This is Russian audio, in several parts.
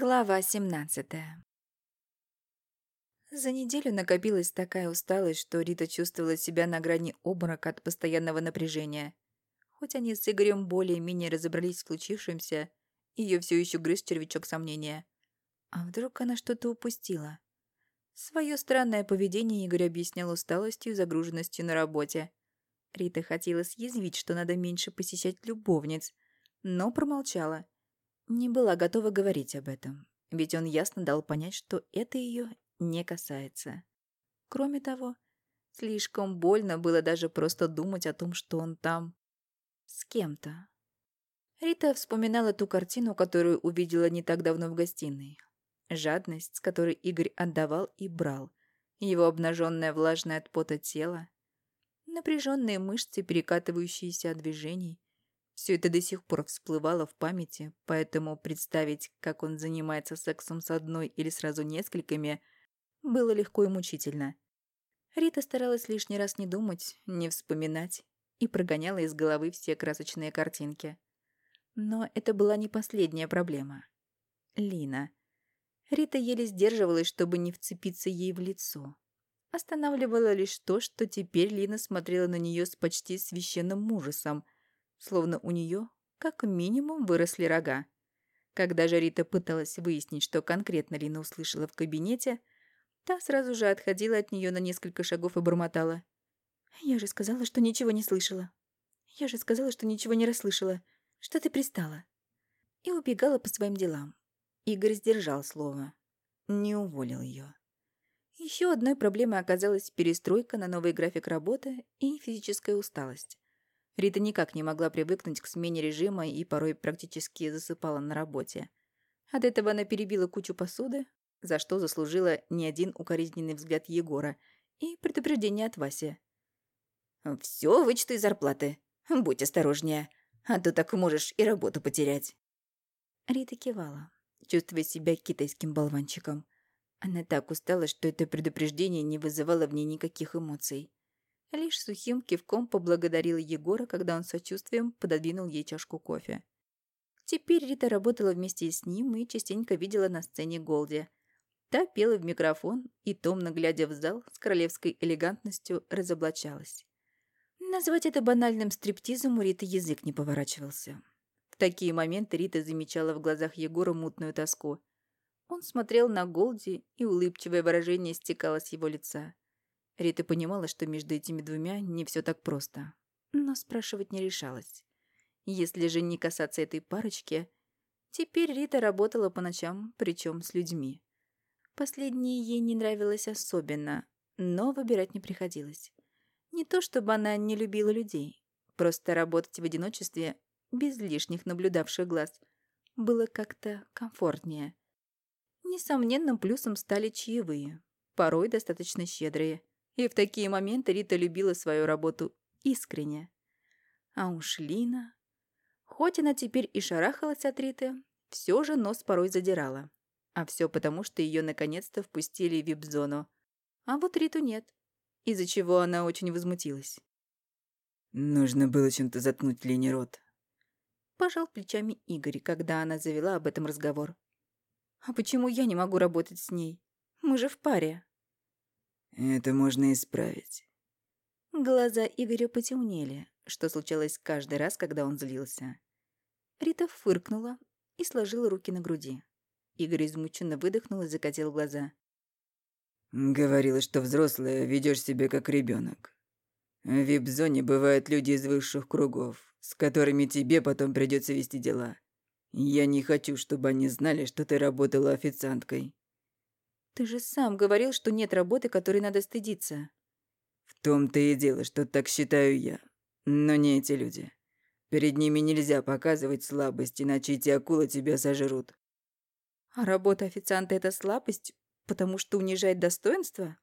Глава 17 За неделю накопилась такая усталость, что Рита чувствовала себя на грани обморока от постоянного напряжения. Хоть они с Игорем более-менее разобрались в случившемся, ее все еще грыз червячок сомнения. А вдруг она что-то упустила? Свое странное поведение Игорь объяснял усталостью и загруженностью на работе. Рита хотела съязвить, что надо меньше посещать любовниц, но промолчала. Не была готова говорить об этом, ведь он ясно дал понять, что это ее не касается. Кроме того, слишком больно было даже просто думать о том, что он там с кем-то. Рита вспоминала ту картину, которую увидела не так давно в гостиной. Жадность, с которой Игорь отдавал и брал. Его обнаженное влажное от пота тело. Напряженные мышцы, перекатывающиеся от движений. Все это до сих пор всплывало в памяти, поэтому представить, как он занимается сексом с одной или сразу несколькими, было легко и мучительно. Рита старалась лишний раз не думать, не вспоминать и прогоняла из головы все красочные картинки. Но это была не последняя проблема. Лина. Рита еле сдерживалась, чтобы не вцепиться ей в лицо. Останавливало лишь то, что теперь Лина смотрела на нее с почти священным ужасом, словно у нее, как минимум, выросли рога. Когда же Рита пыталась выяснить, что конкретно Лина услышала в кабинете, та сразу же отходила от нее на несколько шагов и бормотала. «Я же сказала, что ничего не слышала. Я же сказала, что ничего не расслышала. Что ты пристала?» И убегала по своим делам. Игорь сдержал слово. Не уволил ее. Еще одной проблемой оказалась перестройка на новый график работы и физическая усталость. Рита никак не могла привыкнуть к смене режима и порой практически засыпала на работе. От этого она перебила кучу посуды, за что заслужила не один укоризненный взгляд Егора и предупреждение от Васи. «Все вычеты из зарплаты. Будь осторожнее, а то так можешь и работу потерять». Рита кивала чувствуя себя китайским болванчиком. Она так устала, что это предупреждение не вызывало в ней никаких эмоций. Лишь сухим кивком поблагодарила Егора, когда он сочувствием пододвинул ей чашку кофе. Теперь Рита работала вместе с ним и частенько видела на сцене Голди. Та пела в микрофон и, томно глядя в зал, с королевской элегантностью разоблачалась. Назвать это банальным стриптизом у Риты язык не поворачивался такие моменты Рита замечала в глазах Егора мутную тоску. Он смотрел на Голди, и улыбчивое выражение стекало с его лица. Рита понимала, что между этими двумя не все так просто, но спрашивать не решалась. Если же не касаться этой парочки, теперь Рита работала по ночам, причем с людьми. Последнее ей не нравилось особенно, но выбирать не приходилось. Не то чтобы она не любила людей, просто работать в одиночестве без лишних наблюдавших глаз, было как-то комфортнее. Несомненным плюсом стали чаевые, порой достаточно щедрые. И в такие моменты Рита любила свою работу искренне. А уж Лина... Хоть она теперь и шарахалась от Риты, все же нос порой задирала. А все потому, что ее наконец-то впустили в вип-зону. А вот Риту нет, из-за чего она очень возмутилась. «Нужно было чем-то заткнуть Лене рот», Пожал плечами Игорь, когда она завела об этом разговор. «А почему я не могу работать с ней? Мы же в паре». «Это можно исправить». Глаза Игоря потемнели, что случалось каждый раз, когда он злился. Рита фыркнула и сложила руки на груди. Игорь измученно выдохнул и закатил глаза. «Говорила, что взрослая ведешь себя как ребенок. В вип-зоне бывают люди из высших кругов с которыми тебе потом придется вести дела. Я не хочу, чтобы они знали, что ты работала официанткой. Ты же сам говорил, что нет работы, которой надо стыдиться. В том-то и дело, что так считаю я. Но не эти люди. Перед ними нельзя показывать слабость, иначе эти акулы тебя сожрут. А работа официанта – это слабость, потому что унижает достоинство?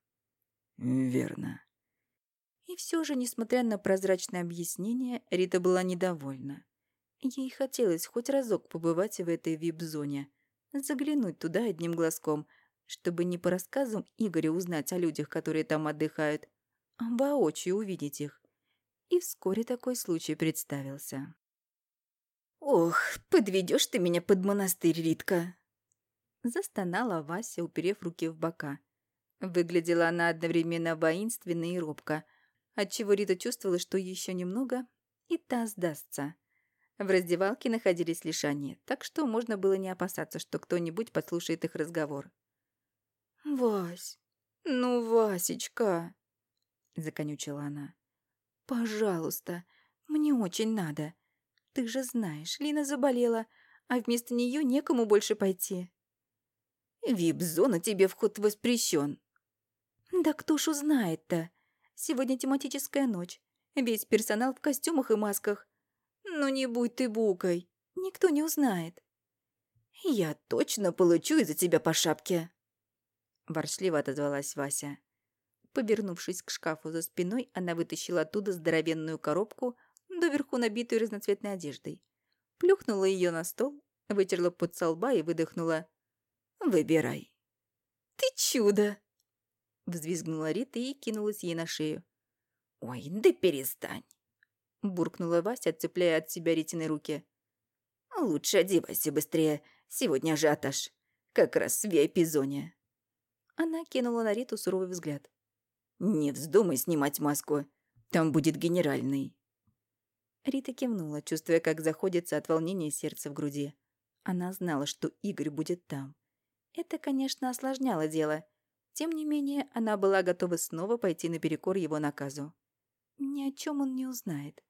Верно. И все же, несмотря на прозрачное объяснение, Рита была недовольна. Ей хотелось хоть разок побывать в этой вип-зоне, заглянуть туда одним глазком, чтобы не по рассказам Игоря узнать о людях, которые там отдыхают, а воочию увидеть их. И вскоре такой случай представился. «Ох, подведешь ты меня под монастырь, Ритка!» Застонала Вася, уперев руки в бока. Выглядела она одновременно воинственно и робко, отчего Рита чувствовала, что еще немного, и та сдастся. В раздевалке находились лишь так что можно было не опасаться, что кто-нибудь подслушает их разговор. «Вась, ну, Васечка!» — законючила она. «Пожалуйста, мне очень надо. Ты же знаешь, Лина заболела, а вместо нее некому больше пойти». «Вип-зона тебе вход воспрещен». «Да кто ж узнает-то? Сегодня тематическая ночь. Весь персонал в костюмах и масках. Ну не будь ты букой, никто не узнает. Я точно получу из-за тебя по шапке. Воршливо отозвалась Вася. Повернувшись к шкафу за спиной, она вытащила оттуда здоровенную коробку, доверху набитую разноцветной одеждой. Плюхнула ее на стол, вытерла под лба и выдохнула. «Выбирай». «Ты чудо!» Взвизгнула Рита и кинулась ей на шею. «Ой, да перестань!» буркнула Вася, цепляя от себя Ритины руки. «Лучше одевайся быстрее, сегодня ажиотаж. Как раз в vip Она кинула на Риту суровый взгляд. «Не вздумай снимать маску, там будет генеральный». Рита кивнула, чувствуя, как заходится от волнения сердце в груди. Она знала, что Игорь будет там. Это, конечно, осложняло дело. Тем не менее, она была готова снова пойти наперекор его наказу. Ни о чем он не узнает.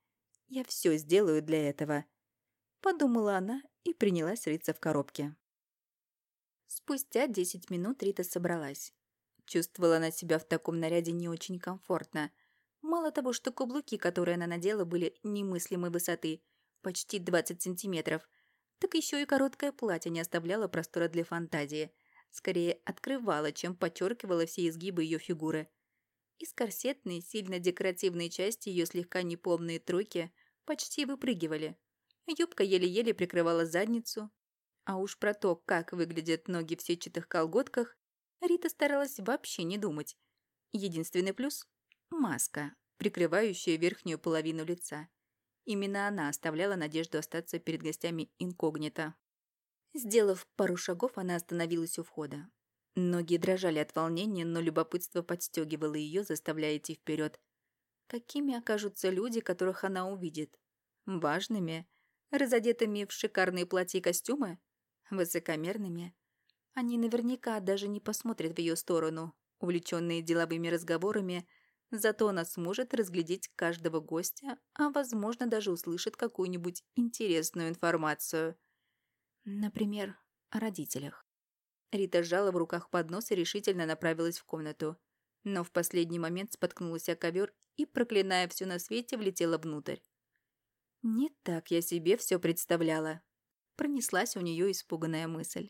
Я все сделаю для этого», — подумала она и принялась рыться в коробке. Спустя десять минут Рита собралась. Чувствовала она себя в таком наряде не очень комфортно. Мало того, что каблуки, которые она надела, были немыслимой высоты, почти 20 сантиметров, так еще и короткое платье не оставляло простора для фантазии. Скорее открывало, чем подчеркивало все изгибы ее фигуры. Из корсетной, сильно декоративной части ее слегка неполные тройки почти выпрыгивали. Юбка еле-еле прикрывала задницу. А уж про то, как выглядят ноги в сетчатых колготках, Рита старалась вообще не думать. Единственный плюс – маска, прикрывающая верхнюю половину лица. Именно она оставляла надежду остаться перед гостями инкогнито. Сделав пару шагов, она остановилась у входа. Ноги дрожали от волнения, но любопытство подстегивало ее, заставляя идти вперед. Какими окажутся люди, которых она увидит? Важными? Разодетыми в шикарные платья и костюмы? Высокомерными? Они наверняка даже не посмотрят в ее сторону, увлеченные деловыми разговорами, зато она сможет разглядеть каждого гостя, а, возможно, даже услышит какую-нибудь интересную информацию. Например, о родителях. Рита сжала в руках поднос и решительно направилась в комнату. Но в последний момент споткнулась о ковер и, проклиная все на свете, влетела внутрь. Не так я себе все представляла. Пронеслась у нее испуганная мысль.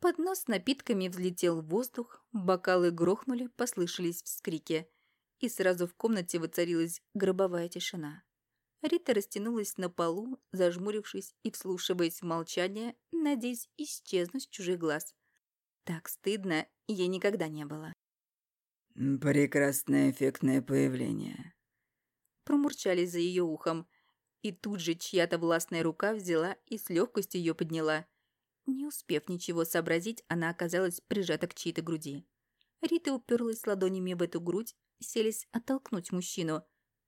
Поднос с напитками взлетел в воздух, бокалы грохнули, послышались вскрики, и сразу в комнате воцарилась гробовая тишина. Рита растянулась на полу, зажмурившись и вслушиваясь в молчание, надеясь исчезнуть с чужих глаз. Так стыдно ей никогда не было. «Прекрасное эффектное появление», — промурчали за ее ухом, и тут же чья-то властная рука взяла и с легкостью ее подняла. Не успев ничего сообразить, она оказалась прижата к чьей-то груди. Рита уперлась ладонями в эту грудь, селись оттолкнуть мужчину.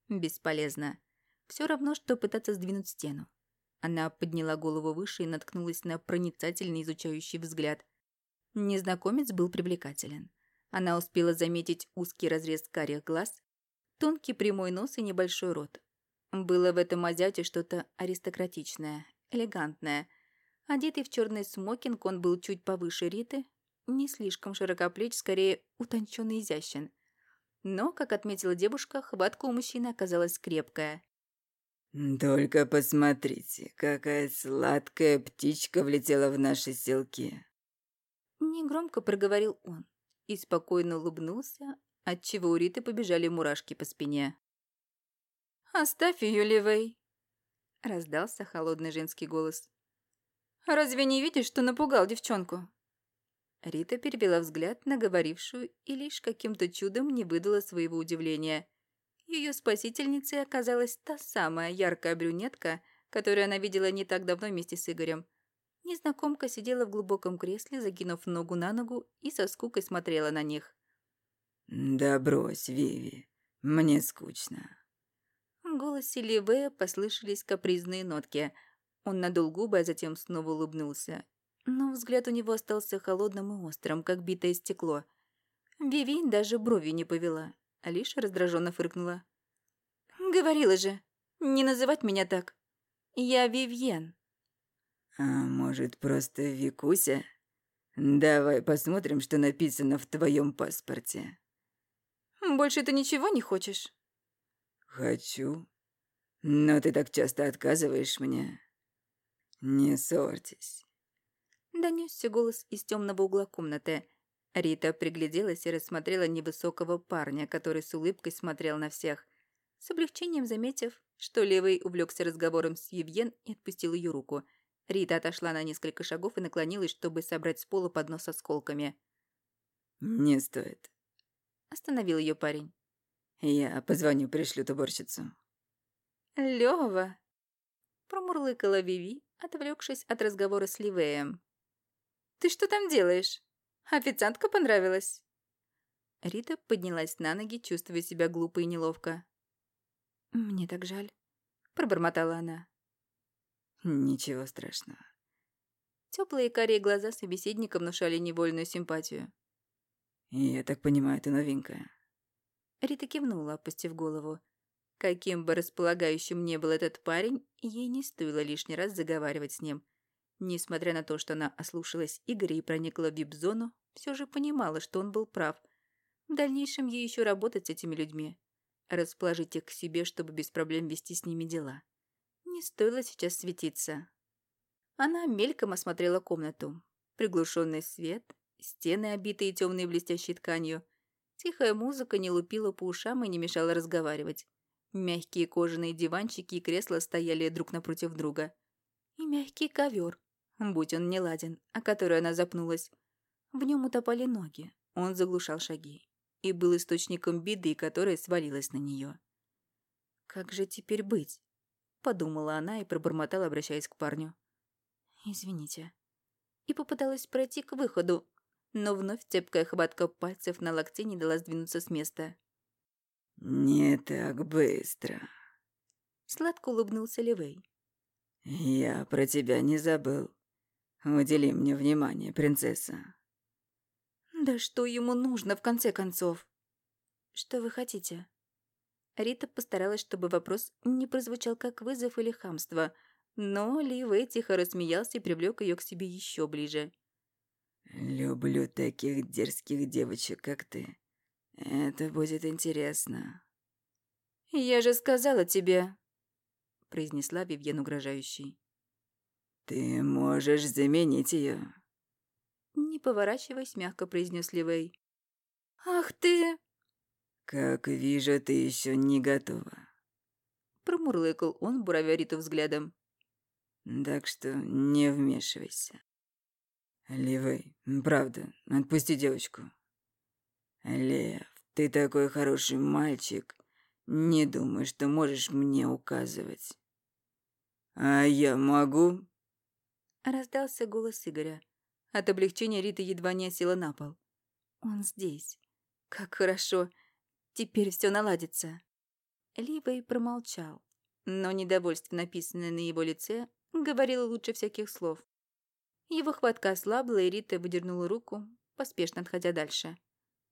Бесполезно. Все равно, что пытаться сдвинуть стену. Она подняла голову выше и наткнулась на проницательный изучающий взгляд. Незнакомец был привлекателен. Она успела заметить узкий разрез карих глаз, тонкий прямой нос и небольшой рот. Было в этом азиате что-то аристократичное, элегантное. Одетый в черный смокинг, он был чуть повыше Риты, не слишком широкоплеч, скорее утончен и изящен. Но, как отметила девушка, хватка у мужчины оказалась крепкая. «Только посмотрите, какая сладкая птичка влетела в наши селки!» Негромко проговорил он и спокойно улыбнулся, отчего у Риты побежали мурашки по спине. «Оставь ее, Ливей!» — раздался холодный женский голос. «Разве не видишь, что напугал девчонку?» Рита перевела взгляд на говорившую и лишь каким-то чудом не выдала своего удивления. Ее спасительницей оказалась та самая яркая брюнетка, которую она видела не так давно вместе с Игорем. Незнакомка сидела в глубоком кресле, закинув ногу на ногу и со скукой смотрела на них. «Да брось, Виви, мне скучно». В голосе Ливея послышались капризные нотки. Он надул губы, а затем снова улыбнулся. Но взгляд у него остался холодным и острым, как битое стекло. Виви даже брови не повела, а лишь раздраженно фыркнула. «Говорила же, не называть меня так. Я Вивьен». «А может, просто Викуся? Давай посмотрим, что написано в твоем паспорте». «Больше ты ничего не хочешь?» «Хочу. Но ты так часто отказываешь мне. Не ссорьтесь». Донесся голос из темного угла комнаты. Рита пригляделась и рассмотрела невысокого парня, который с улыбкой смотрел на всех. С облегчением заметив, что Левый увлекся разговором с Евьен и отпустил ее руку – Рита отошла на несколько шагов и наклонилась, чтобы собрать с пола поднос осколками. «Не стоит», — остановил ее парень. «Я позвоню, пришлют уборщицу». «Лёва!» — промурлыкала Виви, отвлекшись от разговора с Ливеем. «Ты что там делаешь? Официантка понравилась?» Рита поднялась на ноги, чувствуя себя глупо и неловко. «Мне так жаль», — пробормотала она. Ничего страшного. Теплые карие глаза собеседника внушали невольную симпатию. «Я так понимаю, ты новенькая?» Рита кивнула, опустив голову. Каким бы располагающим ни был этот парень, ей не стоило лишний раз заговаривать с ним. Несмотря на то, что она ослушалась Игоря и проникла в вип-зону, все же понимала, что он был прав. В дальнейшем ей еще работать с этими людьми. Расположить их к себе, чтобы без проблем вести с ними дела. Не стоило сейчас светиться. Она мельком осмотрела комнату. Приглушенный свет, стены, обитые темной блестящей тканью. Тихая музыка не лупила по ушам и не мешала разговаривать. Мягкие кожаные диванчики и кресла стояли друг напротив друга. И мягкий ковер, будь он не ладен, о который она запнулась. В нем утопали ноги, он заглушал шаги и был источником беды, которая свалилась на нее. Как же теперь быть? подумала она и пробормотала, обращаясь к парню. «Извините». И попыталась пройти к выходу, но вновь цепкая хватка пальцев на локте не дала сдвинуться с места. «Не так быстро», — сладко улыбнулся Ливей. «Я про тебя не забыл. Удели мне внимание, принцесса». «Да что ему нужно, в конце концов?» «Что вы хотите?» Рита постаралась, чтобы вопрос не прозвучал как вызов или хамство, но Ли Вэй тихо рассмеялся и привлек ее к себе еще ближе. «Люблю таких дерзких девочек, как ты. Это будет интересно». «Я же сказала тебе», — произнесла Вивьен угрожающий. «Ты можешь заменить ее. Не поворачиваясь, мягко произнес Ливей. «Ах ты!» «Как вижу, ты еще не готова». Промурлыкал он, буравя Риту взглядом. «Так что не вмешивайся». «Ливей, правда, отпусти девочку». «Лев, ты такой хороший мальчик. Не думаю, что можешь мне указывать». «А я могу?» Раздался голос Игоря. От облегчения Рита едва не осела на пол. «Он здесь. Как хорошо. Теперь все наладится». Ливей промолчал, но недовольство, написанное на его лице, говорило лучше всяких слов. Его хватка ослабла, и Рита выдернула руку, поспешно отходя дальше.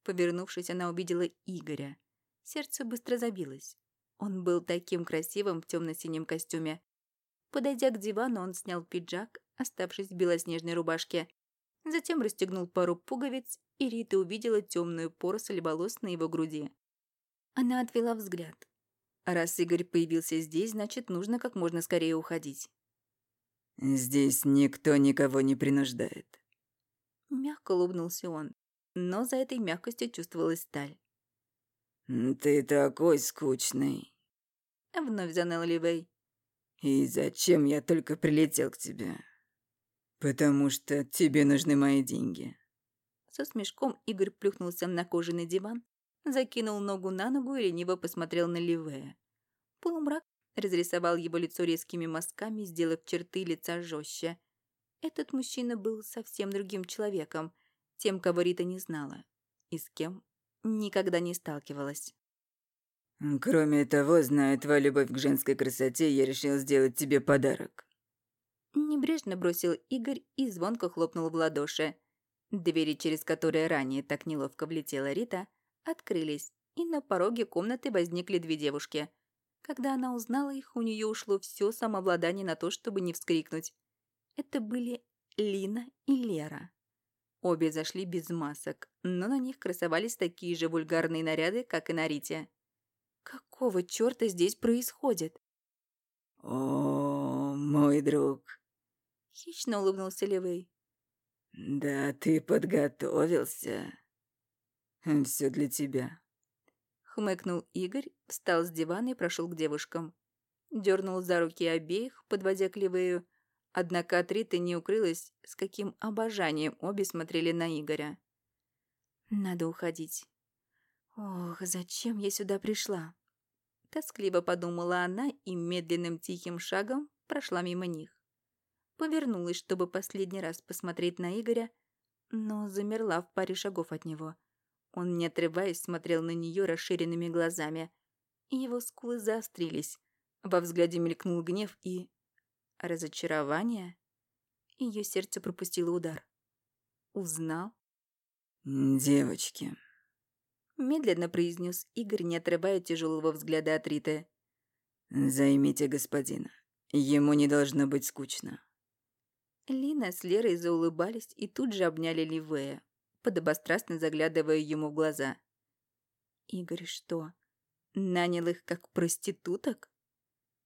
Повернувшись, она увидела Игоря. Сердце быстро забилось. Он был таким красивым в темно-синем костюме. Подойдя к дивану, он снял пиджак, оставшись в белоснежной рубашке. Затем расстегнул пару пуговиц, и Рита увидела темную поросль волос на его груди. Она отвела взгляд. Раз Игорь появился здесь, значит, нужно как можно скорее уходить. «Здесь никто никого не принуждает». Мягко улыбнулся он, но за этой мягкостью чувствовалась сталь. «Ты такой скучный», — вновь заныл Ливей. «И зачем я только прилетел к тебе? Потому что тебе нужны мои деньги». Со смешком Игорь плюхнулся на кожаный диван, закинул ногу на ногу и лениво посмотрел на Ливея. Полумрак разрисовал его лицо резкими мазками, сделав черты лица жестче. Этот мужчина был совсем другим человеком, тем, кого Рита не знала, и с кем никогда не сталкивалась. «Кроме того, зная твою любовь к женской красоте, я решил сделать тебе подарок». Небрежно бросил Игорь и звонко хлопнул в ладоши. Двери, через которые ранее так неловко влетела Рита, открылись, и на пороге комнаты возникли две девушки. Когда она узнала их, у нее ушло все самообладание на то, чтобы не вскрикнуть. Это были Лина и Лера. Обе зашли без масок, но на них красовались такие же вульгарные наряды, как и на Рите. Какого черта здесь происходит? «О, мой друг!» Хищно улыбнулся Левей. «Да ты подготовился. Все для тебя». Хмыкнул Игорь, встал с дивана и прошел к девушкам. Дернул за руки обеих, подводя к Ливею, однако от Риты не укрылась, с каким обожанием обе смотрели на Игоря. «Надо уходить. Ох, зачем я сюда пришла?» Тоскливо подумала она и медленным тихим шагом прошла мимо них. Повернулась, чтобы последний раз посмотреть на Игоря, но замерла в паре шагов от него. Он, не отрываясь, смотрел на нее расширенными глазами. Его скулы заострились. Во взгляде мелькнул гнев и... разочарование. Ее сердце пропустило удар. Узнал? «Девочки», — медленно произнес Игорь, не отрывая тяжелого взгляда от Риты. «Займите господина. Ему не должно быть скучно». Лина с Лерой заулыбались и тут же обняли Ливея, подобострастно заглядывая ему в глаза. Игорь что, нанял их как проституток?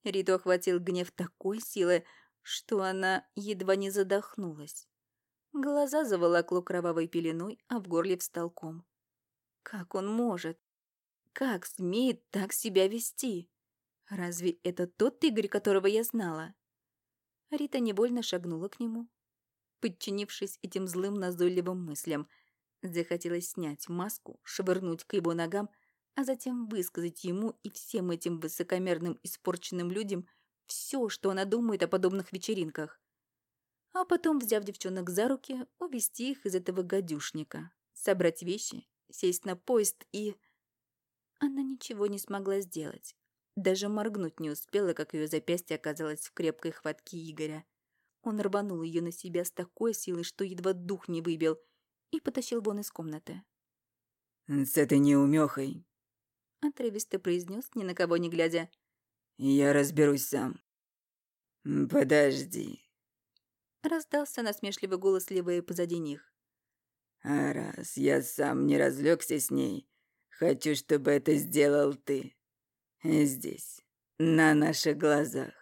Риту охватил гнев такой силы, что она едва не задохнулась. Глаза заволокло кровавой пеленой, а в горле встал ком. Как он может? Как смеет так себя вести? Разве это тот Игорь, которого я знала? Рита невольно шагнула к нему. Подчинившись этим злым назойливым мыслям, захотелось снять маску, швырнуть к его ногам, а затем высказать ему и всем этим высокомерным испорченным людям все, что она думает о подобных вечеринках. А потом, взяв девчонок за руки, увести их из этого гадюшника, собрать вещи, сесть на поезд и... Она ничего не смогла сделать. Даже моргнуть не успела, как ее запястье оказалось в крепкой хватке Игоря. Он рванул ее на себя с такой силой, что едва дух не выбил, и потащил вон из комнаты. «С этой неумехой», — отрывисто произнес, ни на кого не глядя. «Я разберусь сам». «Подожди», — раздался насмешливый голос Ливея позади них. «А раз я сам не разлегся с ней, хочу, чтобы это сделал ты». Здесь, на наших глазах.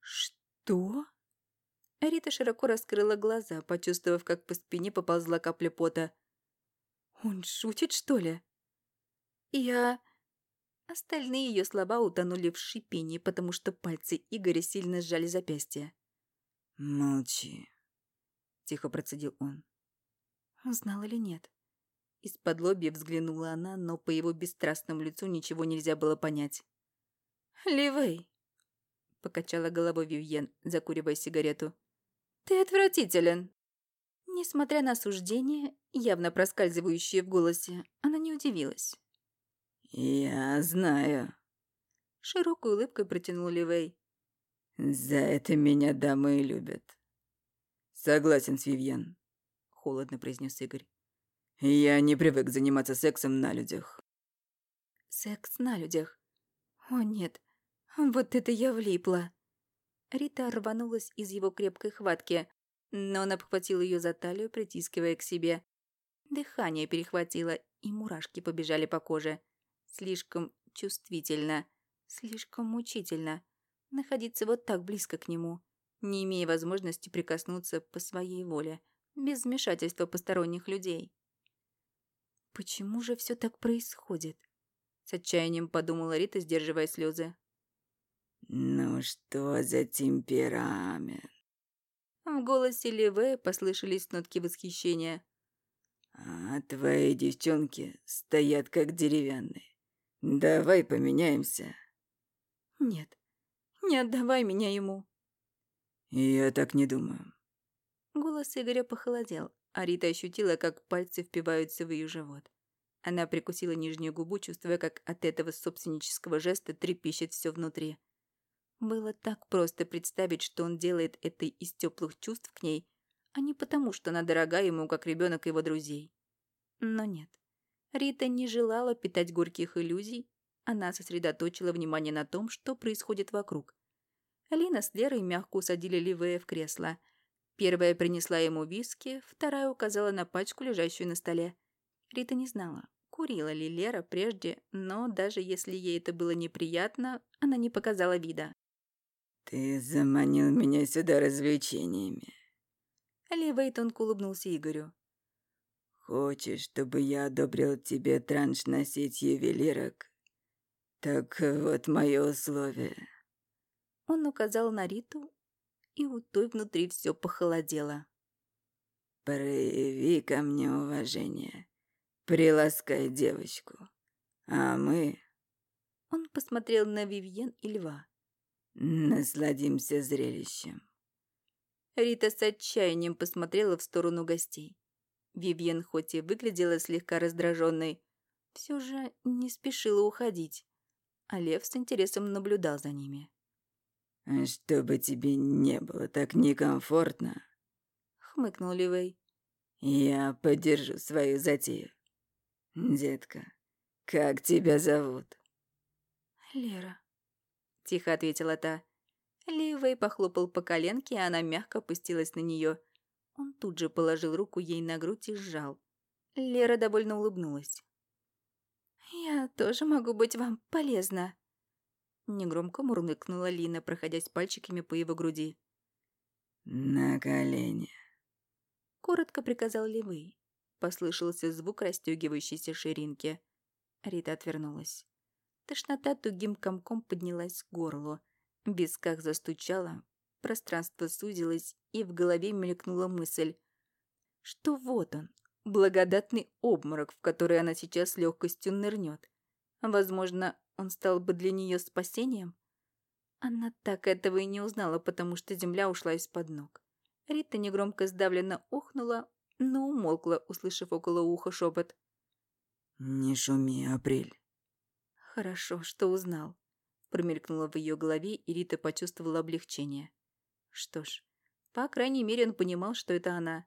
Что? Рита широко раскрыла глаза, почувствовав, как по спине поползла капля пота. Он шутит, что ли? Я... Остальные ее слова утонули в шипении, потому что пальцы Игоря сильно сжали запястье. «Молчи», — тихо процедил он. Узнал или нет? Из-под лобья взглянула она, но по его бесстрастному лицу ничего нельзя было понять. «Ливей!» — покачала головой Вивьен, закуривая сигарету. «Ты отвратителен!» Несмотря на осуждение, явно проскальзывающее в голосе, она не удивилась. «Я знаю», — широкой улыбкой протянул Ливей. «За это меня дамы и любят». «Согласен с Вивьен», — холодно произнес Игорь. Я не привык заниматься сексом на людях. Секс на людях? О нет, вот это я влипла. Рита рванулась из его крепкой хватки, но он обхватил ее за талию, притискивая к себе. Дыхание перехватило, и мурашки побежали по коже. Слишком чувствительно, слишком мучительно. Находиться вот так близко к нему, не имея возможности прикоснуться по своей воле, без вмешательства посторонних людей. Почему же все так происходит? С отчаянием подумала Рита, сдерживая слезы. «Ну что за темперамент?» В голосе Леве послышались нотки восхищения. «А твои девчонки стоят как деревянные. Давай поменяемся». «Нет, не отдавай меня ему». «Я так не думаю. Голос Игоря похолодел, а Рита ощутила, как пальцы впиваются в ее живот. Она прикусила нижнюю губу, чувствуя, как от этого собственнического жеста трепещет все внутри. Было так просто представить, что он делает это из теплых чувств к ней, а не потому, что она дорога ему, как ребенок его друзей. Но нет. Рита не желала питать горьких иллюзий, она сосредоточила внимание на том, что происходит вокруг. Алина с Лерой мягко усадили Ливея в кресло. Первая принесла ему виски, вторая указала на пачку, лежащую на столе. Рита не знала, курила ли Лера прежде, но даже если ей это было неприятно, она не показала вида. «Ты заманил меня сюда развлечениями». Ливей тонко улыбнулся Игорю. «Хочешь, чтобы я одобрил тебе транш на сеть ювелирок? Так вот мое условие». Он указал на Риту, и у той внутри все похолодело. «Прояви ко мне уважение. Приласкай девочку. А мы...» Он посмотрел на Вивьен и Льва. «Насладимся зрелищем». Рита с отчаянием посмотрела в сторону гостей. Вивьен хоть и выглядела слегка раздраженной, все же не спешила уходить, а Лев с интересом наблюдал за ними. «Чтобы тебе не было так некомфортно», — хмыкнул Ливей. «Я поддержу свою затею. Детка, как тебя зовут?» «Лера», — тихо ответила та. Ливей похлопал по коленке, и она мягко опустилась на нее. Он тут же положил руку ей на грудь и сжал. Лера довольно улыбнулась. «Я тоже могу быть вам полезна», Негромко мурлыкнула Лина, проходясь пальчиками по его груди. «На колени», — коротко приказал Левый. Послышался звук расстегивающейся ширинки. Рита отвернулась. Тошнота тугим комком поднялась к горлу. В висках застучала, пространство сузилось, и в голове мелькнула мысль, что вот он, благодатный обморок, в который она сейчас легкостью нырнет. Возможно, он стал бы для нее спасением? Она так этого и не узнала, потому что земля ушла из-под ног. Рита негромко сдавленно ухнула, но умолкла, услышав около уха шепот. «Не шуми, Апрель». «Хорошо, что узнал», — промелькнуло в ее голове, и Рита почувствовала облегчение. Что ж, по крайней мере, он понимал, что это она.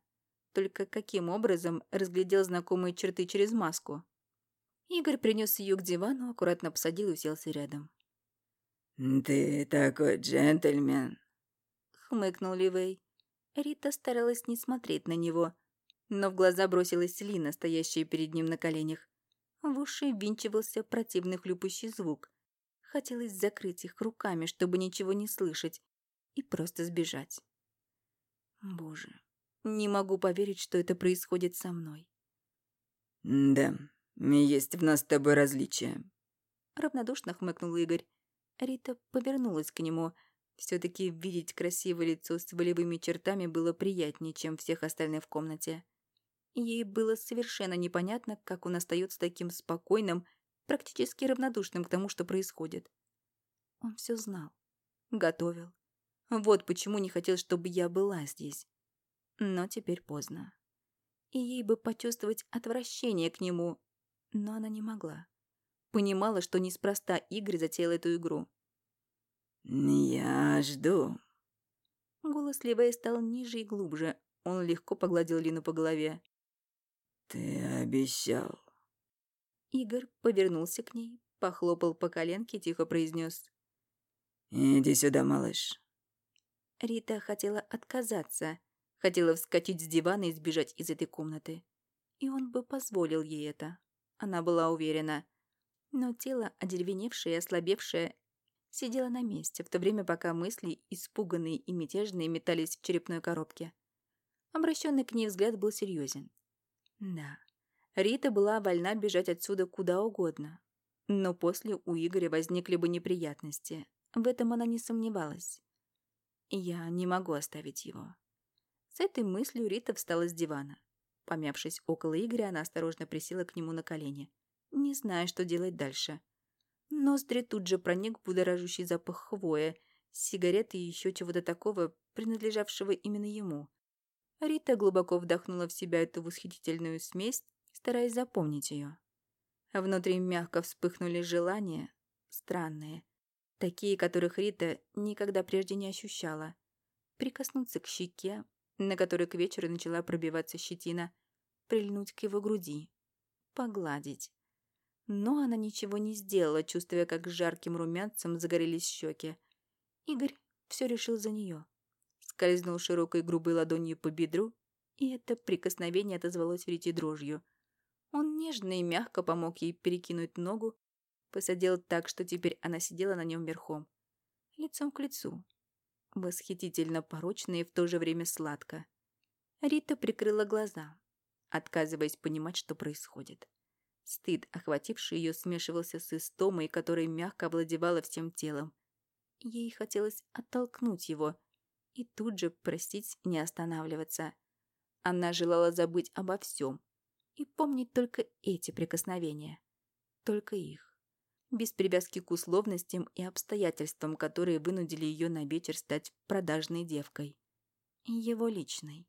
Только каким образом разглядел знакомые черты через маску? Игорь принес ее к дивану, аккуратно посадил и уселся рядом. «Ты такой джентльмен», — хмыкнул Ливей. Рита старалась не смотреть на него, но в глаза бросилась Лина, стоящая перед ним на коленях. В уши винчивался противный хлюпающий звук. Хотелось закрыть их руками, чтобы ничего не слышать, и просто сбежать. Боже, не могу поверить, что это происходит со мной. «Да, «Есть в нас с тобой различия», — равнодушно хмыкнул Игорь. Рита повернулась к нему. все таки видеть красивое лицо с волевыми чертами было приятнее, чем всех остальных в комнате. Ей было совершенно непонятно, как он остается таким спокойным, практически равнодушным к тому, что происходит. Он все знал. Готовил. Вот почему не хотел, чтобы я была здесь. Но теперь поздно. И ей бы почувствовать отвращение к нему, но она не могла. Понимала, что неспроста Игорь затеял эту игру. «Я жду». Голос Ливея стал ниже и глубже. Он легко погладил Лину по голове. «Ты обещал». Игорь повернулся к ней, похлопал по коленке и тихо произнес. «Иди сюда, малыш». Рита хотела отказаться, хотела вскочить с дивана и сбежать из этой комнаты. И он бы позволил ей это. Она была уверена. Но тело, одеревеневшее и ослабевшее, сидело на месте, в то время пока мысли, испуганные и мятежные, метались в черепной коробке. Обращенный к ней взгляд был серьезен. Да, Рита была вольна бежать отсюда куда угодно. Но после у Игоря возникли бы неприятности. В этом она не сомневалась. Я не могу оставить его. С этой мыслью Рита встала с дивана. Помявшись около Игоря, она осторожно присела к нему на колени, не зная, что делать дальше. Ноздри тут же проник будоражащий запах хвоя, сигареты и еще чего-то такого, принадлежавшего именно ему. Рита глубоко вдохнула в себя эту восхитительную смесь, стараясь запомнить ее. Внутри мягко вспыхнули желания, странные, такие, которых Рита никогда прежде не ощущала. Прикоснуться к щеке, на которой к вечеру начала пробиваться щетина, прильнуть к его груди, погладить. Но она ничего не сделала, чувствуя, как жарким румянцем загорелись щеки. Игорь все решил за нее. Скользнул широкой грубой ладонью по бедру, и это прикосновение отозвалось в Рите дрожью. Он нежно и мягко помог ей перекинуть ногу, посадил так, что теперь она сидела на нем верхом. Лицом к лицу. Восхитительно порочно и в то же время сладко. Рита прикрыла глаза, отказываясь понимать, что происходит. Стыд, охвативший ее, смешивался с истомой, которая мягко овладевала всем телом. Ей хотелось оттолкнуть его и тут же простить, не останавливаться. Она желала забыть обо всем и помнить только эти прикосновения. Только их. Без привязки к условностям и обстоятельствам, которые вынудили ее на вечер стать продажной девкой. Его личной.